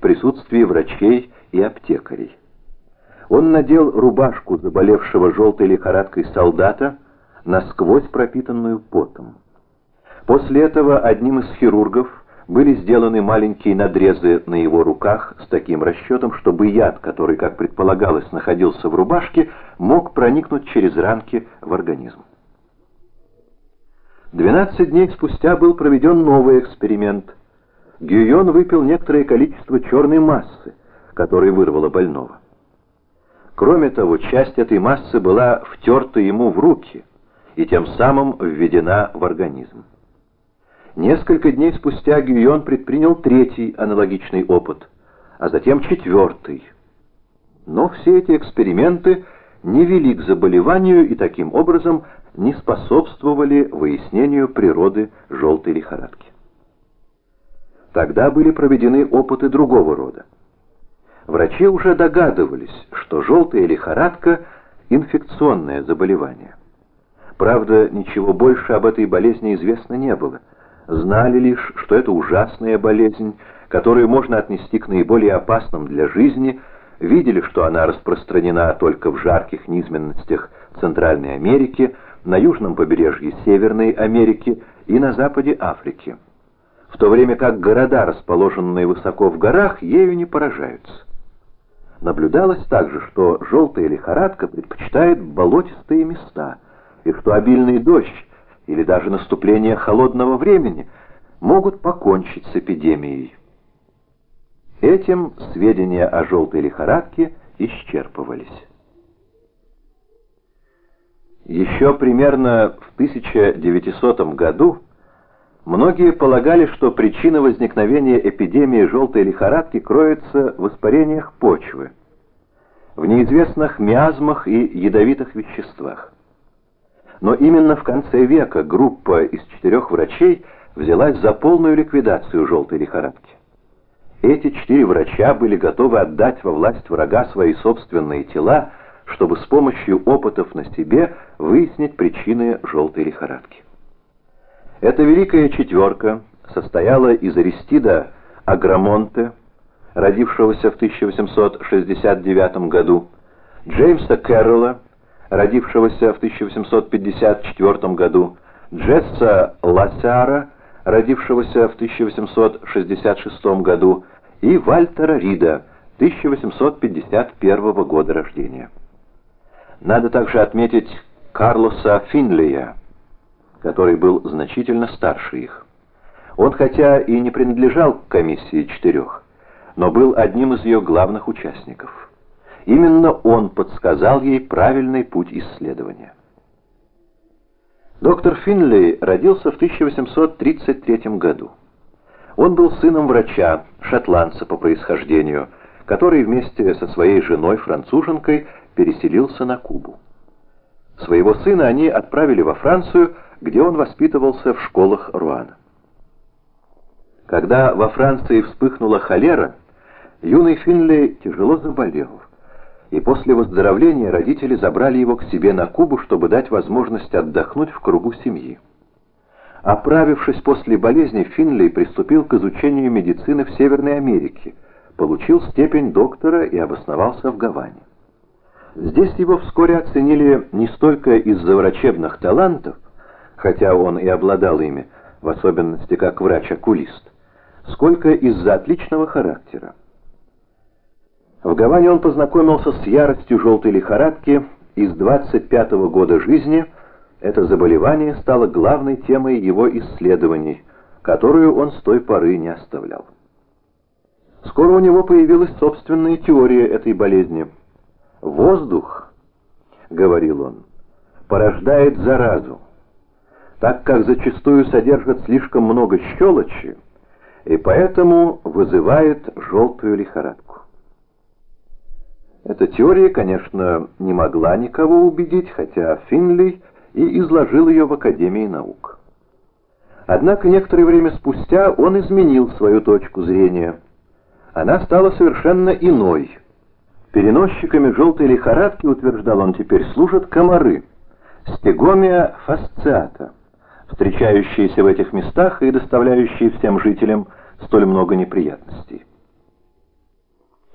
в присутствии врачей и аптекарей. Он надел рубашку заболевшего желтой лихорадкой солдата, насквозь пропитанную потом. После этого одним из хирургов были сделаны маленькие надрезы на его руках с таким расчетом, чтобы яд, который, как предполагалось, находился в рубашке, мог проникнуть через ранки в организм. 12 дней спустя был проведен новый эксперимент. Гюйон выпил некоторое количество черной массы, которая вырвала больного. Кроме того, часть этой массы была втерта ему в руки и тем самым введена в организм. Несколько дней спустя Гюйон предпринял третий аналогичный опыт, а затем четвертый. Но все эти эксперименты не вели к заболеванию и таким образом не способствовали выяснению природы желтой лихорадки. Тогда были проведены опыты другого рода. Врачи уже догадывались, что желтая лихорадка – инфекционное заболевание. Правда, ничего больше об этой болезни известно не было. Знали лишь, что это ужасная болезнь, которую можно отнести к наиболее опасным для жизни, видели, что она распространена только в жарких низменностях Центральной Америки, на южном побережье Северной Америки и на западе Африки, в то время как города, расположенные высоко в горах, ею не поражаются. Наблюдалось также, что желтая лихорадка предпочитает болотистые места, и что обильный дождь или даже наступление холодного времени могут покончить с эпидемией. Этим сведения о желтой лихорадке исчерпывались. Еще примерно в 1900 году Многие полагали, что причина возникновения эпидемии желтой лихорадки кроется в испарениях почвы, в неизвестных миазмах и ядовитых веществах. Но именно в конце века группа из четырех врачей взялась за полную ликвидацию желтой лихорадки. Эти четыре врача были готовы отдать во власть врага свои собственные тела, чтобы с помощью опытов на себе выяснить причины желтой лихорадки. Эта великая четверка состояла из Аристида Аграмонте, родившегося в 1869 году, Джеймса Кэрролла, родившегося в 1854 году, Джесса Лассара, родившегося в 1866 году, и Вальтера Рида, 1851 года рождения. Надо также отметить Карлоса Финлия, который был значительно старше их. Он хотя и не принадлежал к комиссии четырех, но был одним из ее главных участников. Именно он подсказал ей правильный путь исследования. Доктор Финлей родился в 1833 году. Он был сыном врача, шотландца по происхождению, который вместе со своей женой-француженкой переселился на Кубу. Своего сына они отправили во Францию, где он воспитывался в школах Руана. Когда во Франции вспыхнула холера, юный Финли тяжело заболел, и после выздоровления родители забрали его к себе на Кубу, чтобы дать возможность отдохнуть в кругу семьи. Оправившись после болезни, Финли приступил к изучению медицины в Северной Америке, получил степень доктора и обосновался в Гаване. Здесь его вскоре оценили не столько из-за врачебных талантов, хотя он и обладал ими, в особенности как врач-окулист, сколько из-за отличного характера. В Гаване он познакомился с яростью желтой лихорадки, и с 25-го года жизни это заболевание стало главной темой его исследований, которую он с той поры не оставлял. Скоро у него появилась собственная теория этой болезни. «Воздух, — говорил он, — порождает заразу» так как зачастую содержит слишком много щелочи, и поэтому вызывает желтую лихорадку. Эта теория, конечно, не могла никого убедить, хотя Финли и изложил ее в Академии наук. Однако некоторое время спустя он изменил свою точку зрения. Она стала совершенно иной. Переносчиками желтой лихорадки, утверждал он теперь, служат комары, стегомия фасциата встречающиеся в этих местах и доставляющие всем жителям столь много неприятностей.